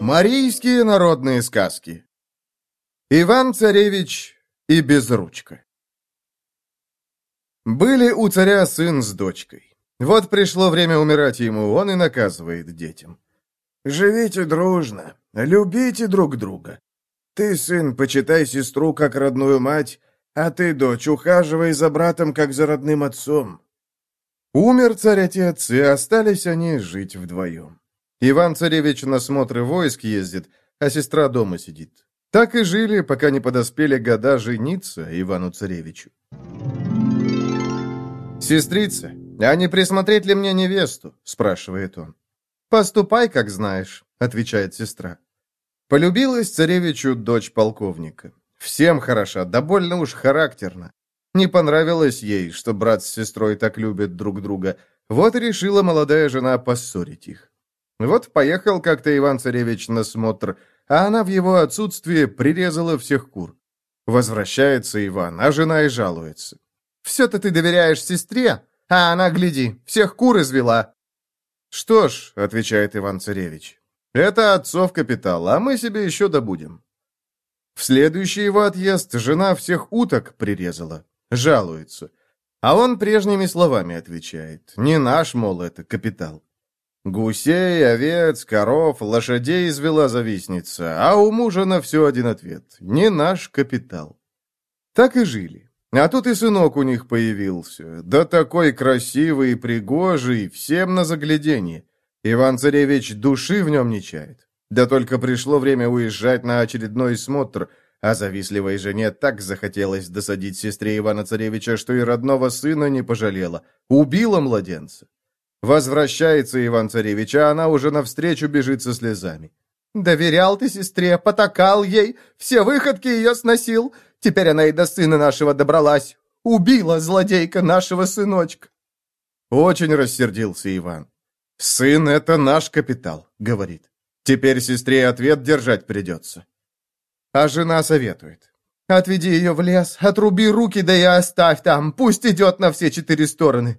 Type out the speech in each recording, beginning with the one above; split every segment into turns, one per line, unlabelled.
Марийские народные сказки Иван-царевич и Безручка Были у царя сын с дочкой. Вот пришло время умирать ему, он и наказывает детям. «Живите дружно, любите друг друга. Ты, сын, почитай сестру как родную мать, а ты, дочь, ухаживай за братом как за родным отцом». Умер царь-отец, и остались они жить вдвоем. Иван-царевич на смотры войск ездит, а сестра дома сидит. Так и жили, пока не подоспели года жениться Ивану-царевичу. «Сестрица, а не присмотреть ли мне невесту?» – спрашивает он. «Поступай, как знаешь», – отвечает сестра. Полюбилась царевичу дочь полковника. Всем хороша, да больно уж характерно. Не понравилось ей, что брат с сестрой так любят друг друга. Вот решила молодая жена поссорить их. Вот поехал как-то Иван-царевич на смотр – а она в его отсутствие прирезала всех кур. Возвращается Иван, а жена и жалуется. «Все-то ты доверяешь сестре, а она, гляди, всех кур извела». «Что ж», — отвечает Иван-царевич, — «это отцов капитал, а мы себе еще добудем». В следующий его отъезд жена всех уток прирезала, жалуется. А он прежними словами отвечает. Не наш, мол, это капитал. Гусей, овец, коров, лошадей извела завистница, а у мужа на все один ответ – не наш капитал. Так и жили. А тут и сынок у них появился, да такой красивый и пригожий, всем на загляденье. Иван-царевич души в нем не чает. Да только пришло время уезжать на очередной смотр, а завистливой жене так захотелось досадить сестре Ивана-царевича, что и родного сына не пожалела, убила младенца. Возвращается Иван-царевич, а она уже навстречу бежит со слезами. «Доверял ты сестре, потакал ей, все выходки ее сносил. Теперь она и до сына нашего добралась. Убила злодейка нашего сыночка». Очень рассердился Иван. «Сын — это наш капитал», — говорит. «Теперь сестре ответ держать придется». А жена советует. «Отведи ее в лес, отруби руки, да и оставь там, пусть идет на все четыре стороны».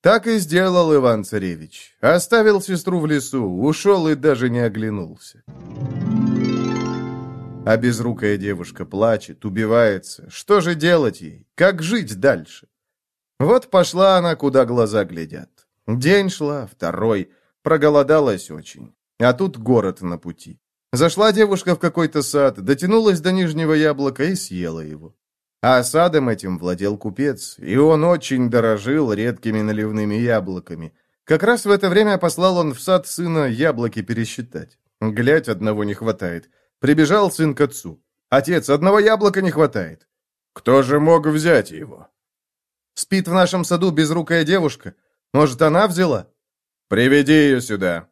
Так и сделал Иван-царевич. Оставил сестру в лесу, ушел и даже не оглянулся. А безрукая девушка плачет, убивается. Что же делать ей? Как жить дальше? Вот пошла она, куда глаза глядят. День шла, второй. Проголодалась очень. А тут город на пути. Зашла девушка в какой-то сад, дотянулась до нижнего яблока и съела его. А садом этим владел купец, и он очень дорожил редкими наливными яблоками. Как раз в это время послал он в сад сына яблоки пересчитать. Глядь, одного не хватает. Прибежал сын к отцу. «Отец, одного яблока не хватает». «Кто же мог взять его?» «Спит в нашем саду безрукая девушка. Может, она взяла?» «Приведи ее сюда».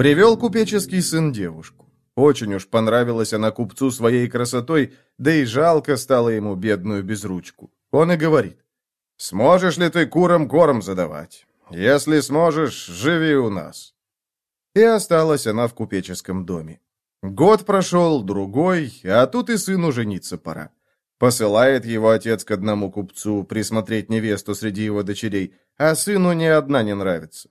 Привел купеческий сын девушку. Очень уж понравилась она купцу своей красотой, да и жалко стало ему бедную безручку. Он и говорит, «Сможешь ли ты курам корм задавать? Если сможешь, живи у нас». И осталась она в купеческом доме. Год прошел, другой, а тут и сыну жениться пора. Посылает его отец к одному купцу присмотреть невесту среди его дочерей, а сыну ни одна не нравится.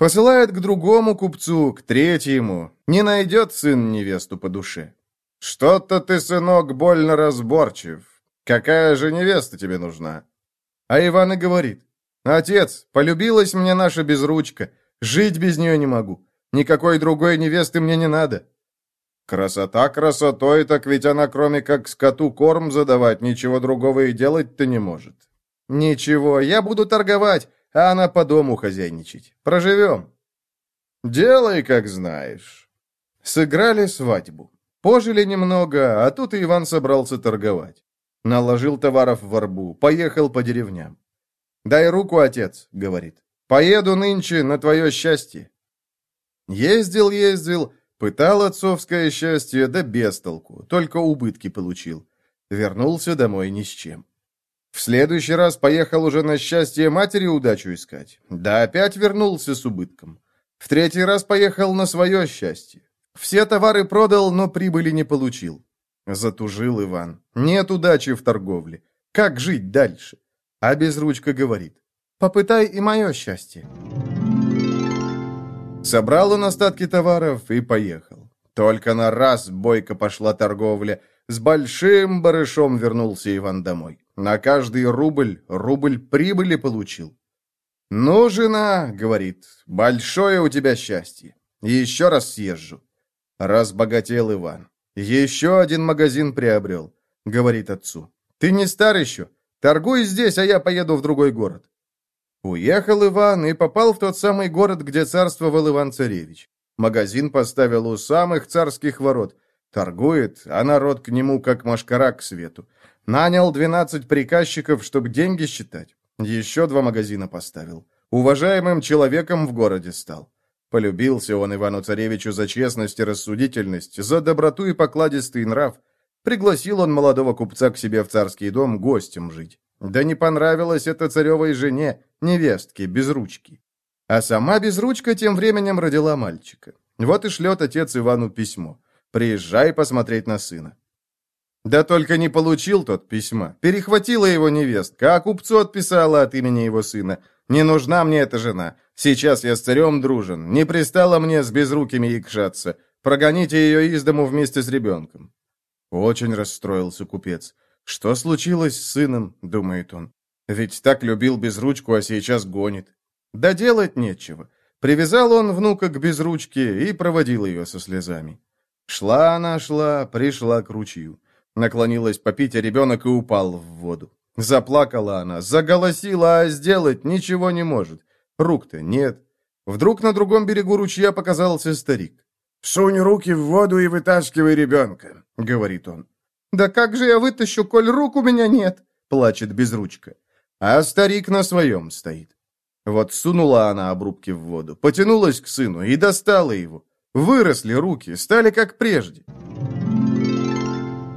Посылает к другому купцу, к третьему. Не найдет сын невесту по душе. Что-то ты, сынок, больно разборчив. Какая же невеста тебе нужна? А Иван и говорит. Отец, полюбилась мне наша безручка. Жить без нее не могу. Никакой другой невесты мне не надо. Красота красотой, так ведь она, кроме как скоту корм задавать, ничего другого и делать-то не может. Ничего, я буду торговать а она по дому хозяйничать. Проживем. Делай, как знаешь. Сыграли свадьбу. Пожили немного, а тут и Иван собрался торговать. Наложил товаров в арбу, поехал по деревням. «Дай руку, отец», — говорит. «Поеду нынче на твое счастье». Ездил, ездил, пытал отцовское счастье, да без толку, только убытки получил. Вернулся домой ни с чем. В следующий раз поехал уже на счастье матери удачу искать. Да опять вернулся с убытком. В третий раз поехал на свое счастье. Все товары продал, но прибыли не получил. Затужил Иван. Нет удачи в торговле. Как жить дальше? А безручка говорит. Попытай и мое счастье. Собрал он остатки товаров и поехал. Только на раз бойко пошла торговля. С большим барышом вернулся Иван домой. На каждый рубль рубль прибыли получил. «Ну, жена, — говорит, — большое у тебя счастье. Еще раз съезжу». Разбогател Иван. Еще один магазин приобрел, — говорит отцу. «Ты не стар еще? Торгуй здесь, а я поеду в другой город». Уехал Иван и попал в тот самый город, где царствовал Иван-Царевич. Магазин поставил у самых царских ворот. Торгует, а народ к нему как машкара к свету. Нанял 12 приказчиков, чтобы деньги считать. Еще два магазина поставил. Уважаемым человеком в городе стал. Полюбился он Ивану-Царевичу за честность и рассудительность, за доброту и покладистый нрав. Пригласил он молодого купца к себе в царский дом гостем жить. Да не понравилось это царевой жене, невестке, безручке. А сама безручка тем временем родила мальчика. Вот и шлет отец Ивану письмо. «Приезжай посмотреть на сына». Да только не получил тот письма. Перехватила его невестка, а купцу отписала от имени его сына. «Не нужна мне эта жена. Сейчас я с царем дружен. Не пристало мне с безрукими якшаться. Прогоните ее из дому вместе с ребенком». Очень расстроился купец. «Что случилось с сыном?» — думает он. «Ведь так любил безручку, а сейчас гонит». Да делать нечего. Привязал он внука к безручке и проводил ее со слезами. Шла она, шла, пришла к ручью. Наклонилась попить, а ребенок и упал в воду. Заплакала она, заголосила, а сделать ничего не может. Рук-то нет. Вдруг на другом берегу ручья показался старик.
«Сунь руки в воду и вытаскивай ребенка», — говорит он.
«Да как же я вытащу, коль рук у меня нет?» — плачет безручка.
А старик на своем стоит. Вот сунула она обрубки в воду, потянулась к сыну и достала его. Выросли руки, стали как прежде.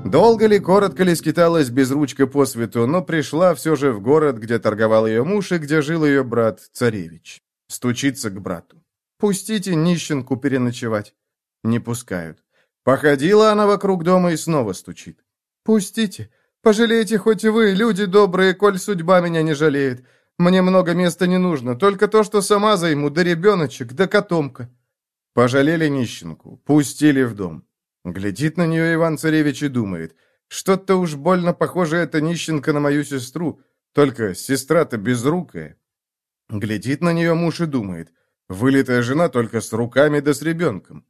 Долго ли, коротко ли скиталась безручка по свету, но пришла все же в город, где торговал ее муж и где жил ее брат царевич. Стучится к брату. «Пустите нищенку переночевать». Не пускают. Походила она вокруг дома и снова стучит.
«Пустите. Пожалейте хоть вы, люди добрые, коль судьба меня не жалеет. Мне много места не нужно, только то, что сама займу, да ребеночек, да котомка».
Пожалели нищенку, пустили в дом. Глядит на нее Иван-Царевич и думает, что-то уж больно похоже эта нищенка на мою сестру, только сестра-то безрукая. Глядит на нее муж и думает, вылитая жена только с руками да с ребенком.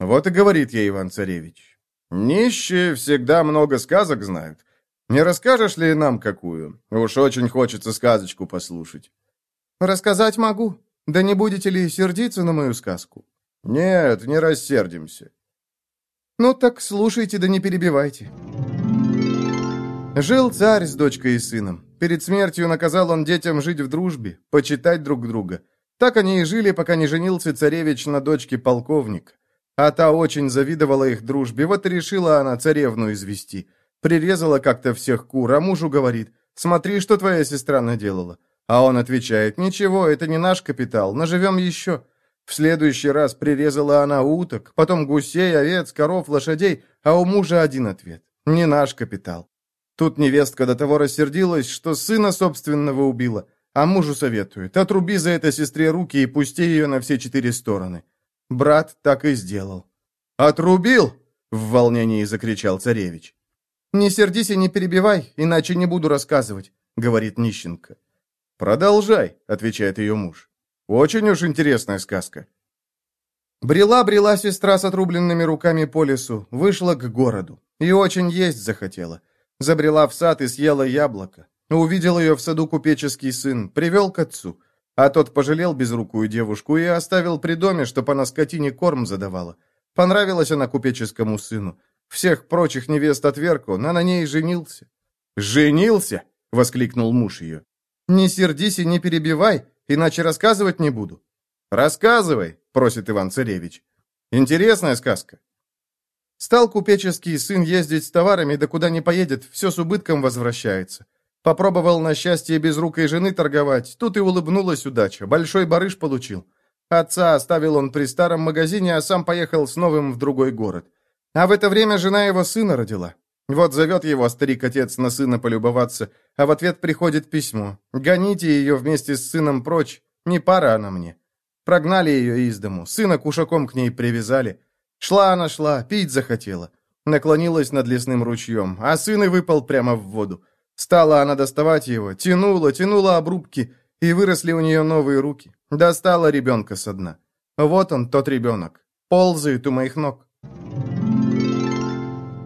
Вот и говорит ей Иван-Царевич, нищие всегда много сказок знают. Не расскажешь ли нам какую? Уж очень хочется сказочку послушать.
Рассказать могу. Да не будете ли сердиться на мою сказку?
Нет, не рассердимся.
Ну так слушайте, да не перебивайте. Жил царь с дочкой и сыном. Перед смертью наказал он детям жить в дружбе, почитать друг друга. Так они и жили, пока не женился царевич на дочке полковника. А та очень завидовала их дружбе, вот и решила она царевну извести. Прирезала как-то всех кур, а мужу говорит, смотри, что твоя сестра наделала. А он отвечает, ничего, это не наш капитал, наживем еще. В следующий раз прирезала она уток, потом гусей, овец, коров, лошадей, а у мужа один ответ. Не наш капитал. Тут невестка до того рассердилась, что сына собственного убила, а мужу советует, отруби за это сестре руки и пусти ее на все четыре стороны. Брат так и сделал. «Отрубил!» — в волнении закричал царевич. «Не сердись и не перебивай, иначе не буду рассказывать», — говорит нищенка. «Продолжай», — отвечает ее муж. Очень уж интересная сказка. Брела-брела сестра с отрубленными руками по лесу, вышла к городу. И очень есть захотела. Забрела в сад и съела яблоко. Увидел ее в саду купеческий сын, привел к отцу. А тот пожалел безрукую девушку и оставил при доме, чтоб она скотине корм задавала. Понравилась она купеческому сыну. Всех прочих невест отверг он, а на ней женился. «Женился?» — воскликнул муж ее. «Не сердись и не перебивай, иначе рассказывать не буду». «Рассказывай», — просит Иван-Царевич. «Интересная сказка». Стал купеческий сын ездить с товарами, да куда не поедет, все с убытком возвращается. Попробовал на счастье без рукой жены торговать, тут и улыбнулась удача, большой барыш получил. Отца оставил он при старом магазине, а сам поехал с новым в другой город. А в это время жена его сына родила. Вот зовет его старик-отец на сына полюбоваться, а в ответ приходит письмо. «Гоните ее вместе с сыном прочь, не пара она мне».
Прогнали ее из дому, сына кушаком к ней привязали. Шла она шла, пить захотела. Наклонилась над лесным ручьем, а сын и выпал прямо в воду. Стала она доставать его, тянула, тянула обрубки, и выросли у нее новые руки. Достала ребенка со дна. Вот он, тот ребенок. Ползает у моих ног.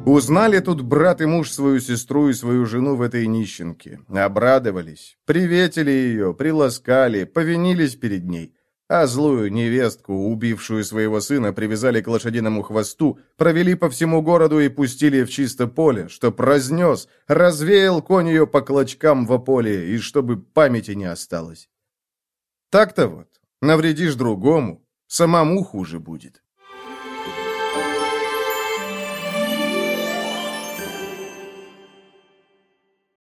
Узнали тут брат и муж свою сестру и свою жену в этой нищенке. Обрадовались, приветили ее, приласкали, повинились перед ней. А злую невестку, убившую своего сына, привязали к лошадиному хвосту, провели по всему городу и пустили в чисто поле, чтоб разнес, развеял конь ее по клочкам во поле, и чтобы памяти не осталось. Так-то вот, навредишь другому, самому хуже будет.